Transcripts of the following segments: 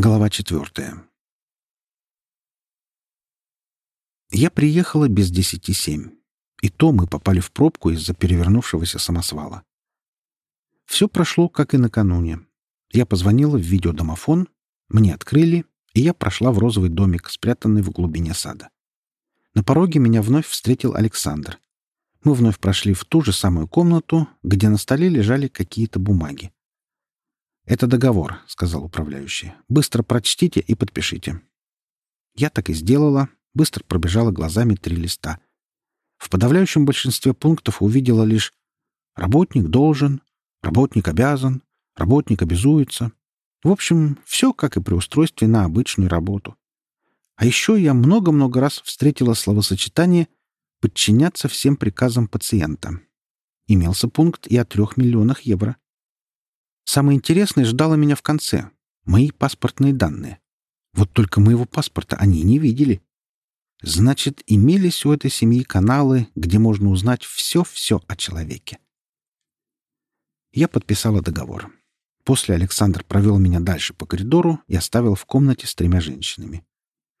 Глава четвертая. Я приехала без десяти семь. И то мы попали в пробку из-за перевернувшегося самосвала. Все прошло, как и накануне. Я позвонила в видеодомофон, мне открыли, и я прошла в розовый домик, спрятанный в глубине сада. На пороге меня вновь встретил Александр. Мы вновь прошли в ту же самую комнату, где на столе лежали какие-то бумаги. «Это договор», — сказал управляющий. «Быстро прочтите и подпишите». Я так и сделала, быстро пробежала глазами три листа. В подавляющем большинстве пунктов увидела лишь «работник должен», «работник обязан», «работник обязуется». В общем, все как и при устройстве на обычную работу. А еще я много-много раз встретила словосочетание «подчиняться всем приказам пациента». Имелся пункт и о трех миллионах евро. Самое интересное ждало меня в конце. Мои паспортные данные. Вот только моего паспорта они не видели. Значит, имелись у этой семьи каналы, где можно узнать все-все о человеке. Я подписала договор. После Александр провел меня дальше по коридору и оставил в комнате с тремя женщинами.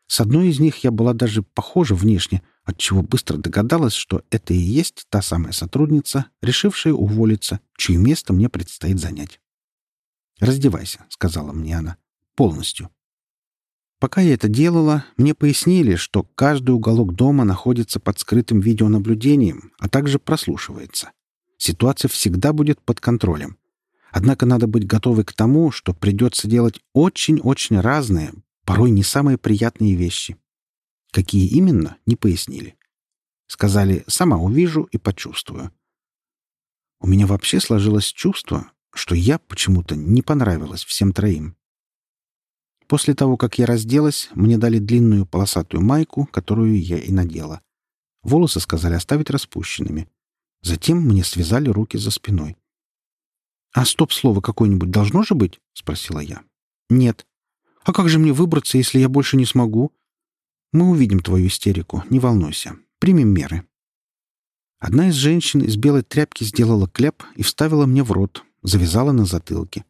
С одной из них я была даже похожа внешне, отчего быстро догадалась, что это и есть та самая сотрудница, решившая уволиться, чье место мне предстоит занять. «Раздевайся», — сказала мне она. «Полностью». Пока я это делала, мне пояснили, что каждый уголок дома находится под скрытым видеонаблюдением, а также прослушивается. Ситуация всегда будет под контролем. Однако надо быть готовой к тому, что придется делать очень-очень разные, порой не самые приятные вещи. Какие именно, не пояснили. Сказали, сама увижу и почувствую. У меня вообще сложилось чувство, что я почему-то не понравилась всем троим. После того, как я разделась, мне дали длинную полосатую майку, которую я и надела. Волосы сказали оставить распущенными. Затем мне связали руки за спиной. «А стоп-слово какое-нибудь должно же быть?» — спросила я. «Нет». «А как же мне выбраться, если я больше не смогу?» «Мы увидим твою истерику, не волнуйся. Примем меры». Одна из женщин из белой тряпки сделала кляп и вставила мне в рот, завязала на затылке.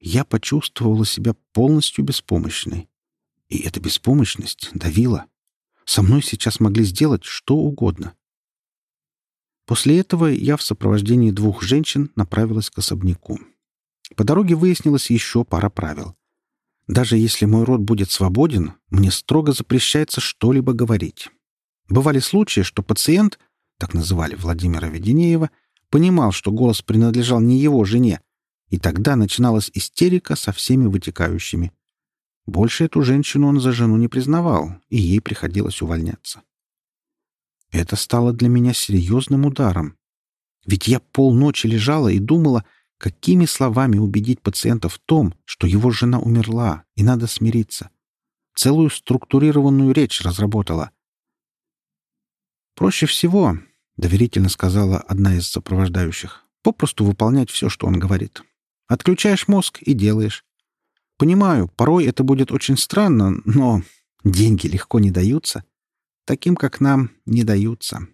Я почувствовала себя полностью беспомощной. И эта беспомощность давила. Со мной сейчас могли сделать что угодно. После этого я в сопровождении двух женщин направилась к особняку. По дороге выяснилось еще пара правил. Даже если мой род будет свободен, мне строго запрещается что-либо говорить. Бывали случаи, что пациент, так называли Владимира Веденеева, понимал, что голос принадлежал не его жене, и тогда начиналась истерика со всеми вытекающими. Больше эту женщину он за жену не признавал, и ей приходилось увольняться. Это стало для меня серьезным ударом. Ведь я полночи лежала и думала, какими словами убедить пациента в том, что его жена умерла, и надо смириться. Целую структурированную речь разработала. Проще всего — доверительно сказала одна из сопровождающих. «Попросту выполнять все, что он говорит. Отключаешь мозг и делаешь. Понимаю, порой это будет очень странно, но деньги легко не даются. Таким, как нам, не даются».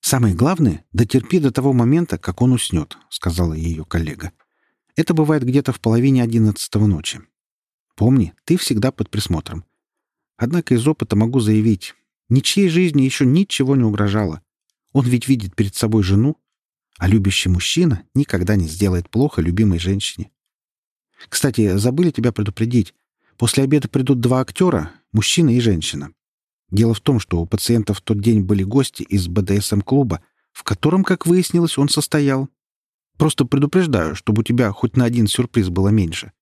«Самое главное — дотерпи до того момента, как он уснет», — сказала ее коллега. «Это бывает где-то в половине одиннадцатого ночи. Помни, ты всегда под присмотром. Однако из опыта могу заявить, ничьей жизни еще ничего не угрожало. Он ведь видит перед собой жену, а любящий мужчина никогда не сделает плохо любимой женщине. Кстати, забыли тебя предупредить. После обеда придут два актера, мужчина и женщина. Дело в том, что у пациента в тот день были гости из БДСМ-клуба, в котором, как выяснилось, он состоял. Просто предупреждаю, чтобы у тебя хоть на один сюрприз было меньше.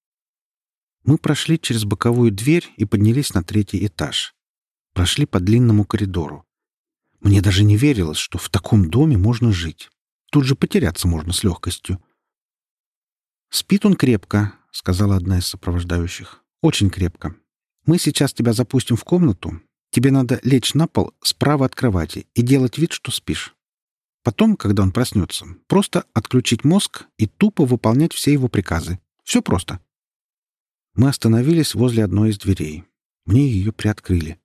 Мы прошли через боковую дверь и поднялись на третий этаж. Прошли по длинному коридору. Мне даже не верилось, что в таком доме можно жить. Тут же потеряться можно с легкостью. «Спит он крепко», — сказала одна из сопровождающих. «Очень крепко. Мы сейчас тебя запустим в комнату. Тебе надо лечь на пол справа от кровати и делать вид, что спишь. Потом, когда он проснется, просто отключить мозг и тупо выполнять все его приказы. Все просто». Мы остановились возле одной из дверей. Мне ее приоткрыли.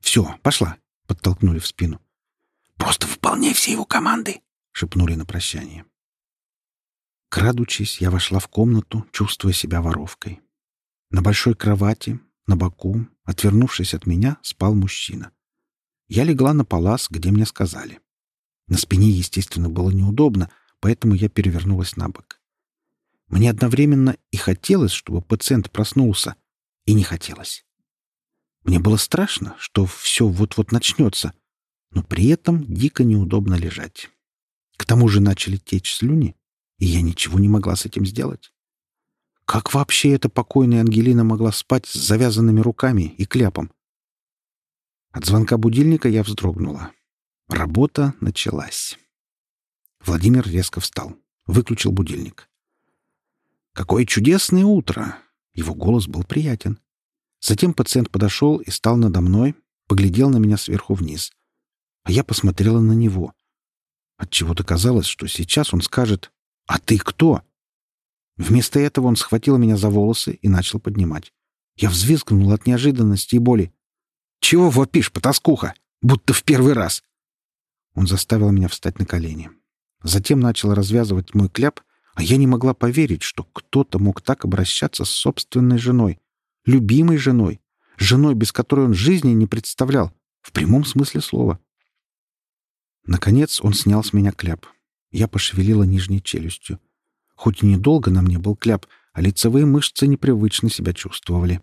«Все, пошла», — подтолкнули в спину. Просто выполняй все его команды!» — шепнули на прощание. Крадучись, я вошла в комнату, чувствуя себя воровкой. На большой кровати, на боку, отвернувшись от меня, спал мужчина. Я легла на палас, где мне сказали. На спине, естественно, было неудобно, поэтому я перевернулась на бок. Мне одновременно и хотелось, чтобы пациент проснулся, и не хотелось. Мне было страшно, что все вот-вот начнется, но при этом дико неудобно лежать. К тому же начали течь слюни, и я ничего не могла с этим сделать. Как вообще эта покойная Ангелина могла спать с завязанными руками и кляпом? От звонка будильника я вздрогнула. Работа началась. Владимир резко встал, выключил будильник. «Какое чудесное утро!» Его голос был приятен. Затем пациент подошел и стал надо мной, поглядел на меня сверху вниз. А я посмотрела на него. Отчего-то казалось, что сейчас он скажет «А ты кто?» Вместо этого он схватил меня за волосы и начал поднимать. Я взвизгнул от неожиданности и боли. «Чего вопишь, потаскуха? Будто в первый раз!» Он заставил меня встать на колени. Затем начал развязывать мой кляп, а я не могла поверить, что кто-то мог так обращаться с собственной женой, любимой женой, женой, без которой он жизни не представлял, в прямом смысле слова. Наконец он снял с меня кляп. Я пошевелила нижней челюстью. Хоть и недолго на мне был кляп, а лицевые мышцы непривычно себя чувствовали.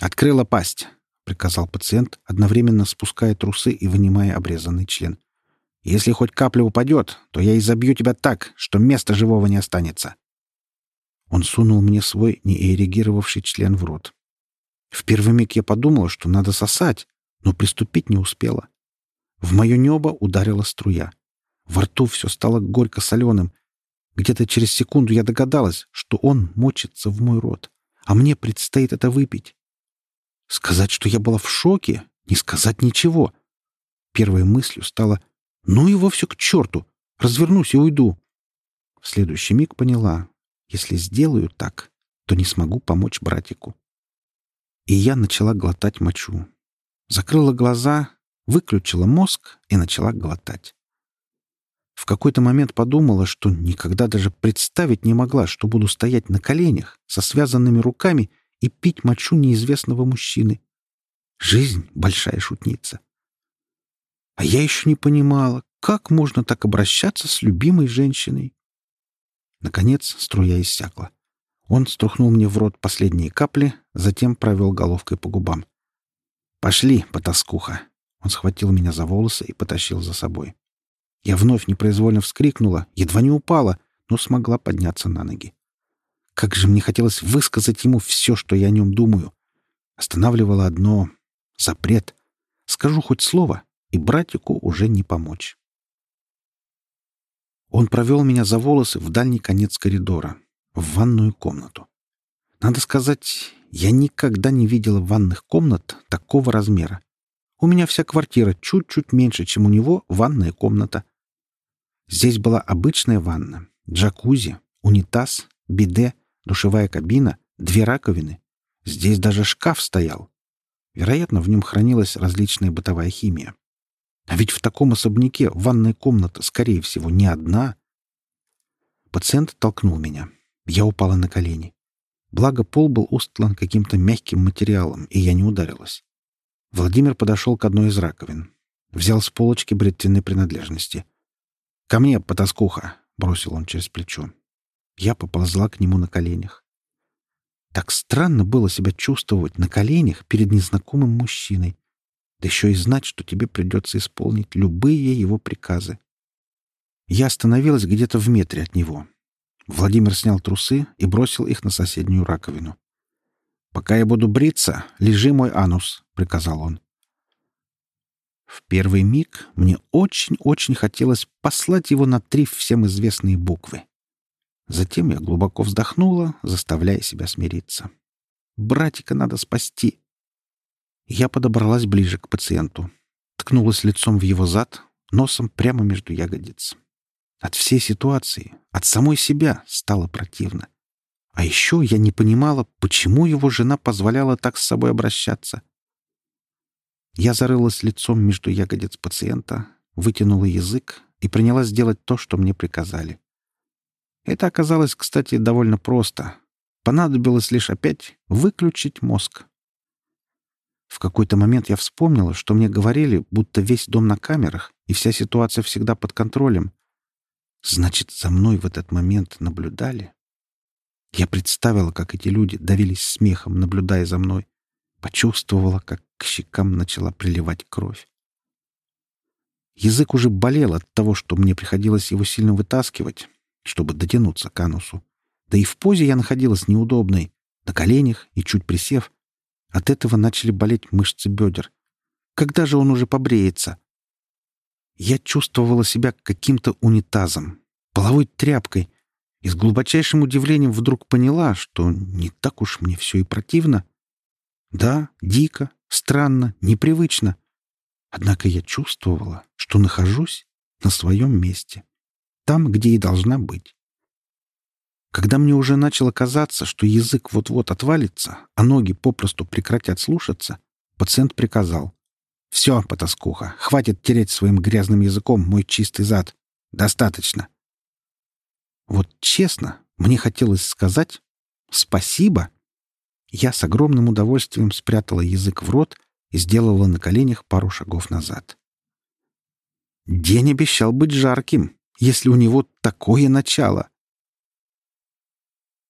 «Открыла пасть», — приказал пациент, одновременно спуская трусы и вынимая обрезанный член. «Если хоть капля упадет, то я изобью тебя так, что места живого не останется». Он сунул мне свой неэрегировавший член в рот. В первый миг я подумала, что надо сосать, но приступить не успела. В мое небо ударила струя. Во рту все стало горько-соленым, где-то через секунду я догадалась, что он мочится в мой рот, а мне предстоит это выпить. Сказать, что я была в шоке, не сказать ничего. Первой мыслью стало «Ну его все к черту! Развернусь и уйду!» В следующий миг поняла, если сделаю так, то не смогу помочь братику. И я начала глотать мочу. Закрыла глаза, выключила мозг и начала глотать. В какой-то момент подумала, что никогда даже представить не могла, что буду стоять на коленях со связанными руками и пить мочу неизвестного мужчины. Жизнь — большая шутница. А я еще не понимала, как можно так обращаться с любимой женщиной. Наконец струя иссякла. Он струхнул мне в рот последние капли, затем провел головкой по губам. «Пошли, потаскуха!» Он схватил меня за волосы и потащил за собой. Я вновь непроизвольно вскрикнула, едва не упала, но смогла подняться на ноги. Как же мне хотелось высказать ему все, что я о нем думаю. Останавливало одно — запрет. Скажу хоть слово, и братику уже не помочь. Он провел меня за волосы в дальний конец коридора, в ванную комнату. Надо сказать, я никогда не видела ванных комнат такого размера. У меня вся квартира чуть-чуть меньше, чем у него ванная комната. Здесь была обычная ванна, джакузи, унитаз, биде, душевая кабина, две раковины. Здесь даже шкаф стоял. Вероятно, в нем хранилась различная бытовая химия. А ведь в таком особняке ванная комната, скорее всего, не одна. Пациент толкнул меня. Я упала на колени. Благо, пол был устлан каким-то мягким материалом, и я не ударилась. Владимир подошел к одной из раковин. Взял с полочки бритвенной принадлежности. «Ко мне, потаскуха!» — бросил он через плечо. Я поползла к нему на коленях. Так странно было себя чувствовать на коленях перед незнакомым мужчиной, да еще и знать, что тебе придется исполнить любые его приказы. Я остановилась где-то в метре от него. Владимир снял трусы и бросил их на соседнюю раковину. «Пока я буду бриться, лежи мой анус», — приказал он. В первый миг мне очень-очень хотелось послать его на три всем известные буквы. Затем я глубоко вздохнула, заставляя себя смириться. «Братика надо спасти!» Я подобралась ближе к пациенту. Ткнулась лицом в его зад, носом прямо между ягодиц. От всей ситуации, от самой себя стало противно. А еще я не понимала, почему его жена позволяла так с собой обращаться. Я зарылась лицом между ягодиц пациента, вытянула язык и принялась делать то, что мне приказали. Это оказалось, кстати, довольно просто. Понадобилось лишь опять выключить мозг. В какой-то момент я вспомнила, что мне говорили, будто весь дом на камерах, и вся ситуация всегда под контролем. Значит, за мной в этот момент наблюдали? Я представила, как эти люди давились смехом, наблюдая за мной. Почувствовала, как к щекам начала приливать кровь. Язык уже болел от того, что мне приходилось его сильно вытаскивать, чтобы дотянуться к анусу. Да и в позе я находилась неудобной, на коленях и чуть присев. От этого начали болеть мышцы бедер. Когда же он уже побреется? Я чувствовала себя каким-то унитазом, половой тряпкой, и с глубочайшим удивлением вдруг поняла, что не так уж мне все и противно. Да, дико, странно, непривычно. Однако я чувствовала, что нахожусь на своем месте, там, где и должна быть. Когда мне уже начало казаться, что язык вот-вот отвалится, а ноги попросту прекратят слушаться, пациент приказал. «Все, потаскуха, хватит тереть своим грязным языком мой чистый зад. Достаточно». Вот честно, мне хотелось сказать «спасибо». Я с огромным удовольствием спрятала язык в рот и сделала на коленях пару шагов назад. День обещал быть жарким, если у него такое начало.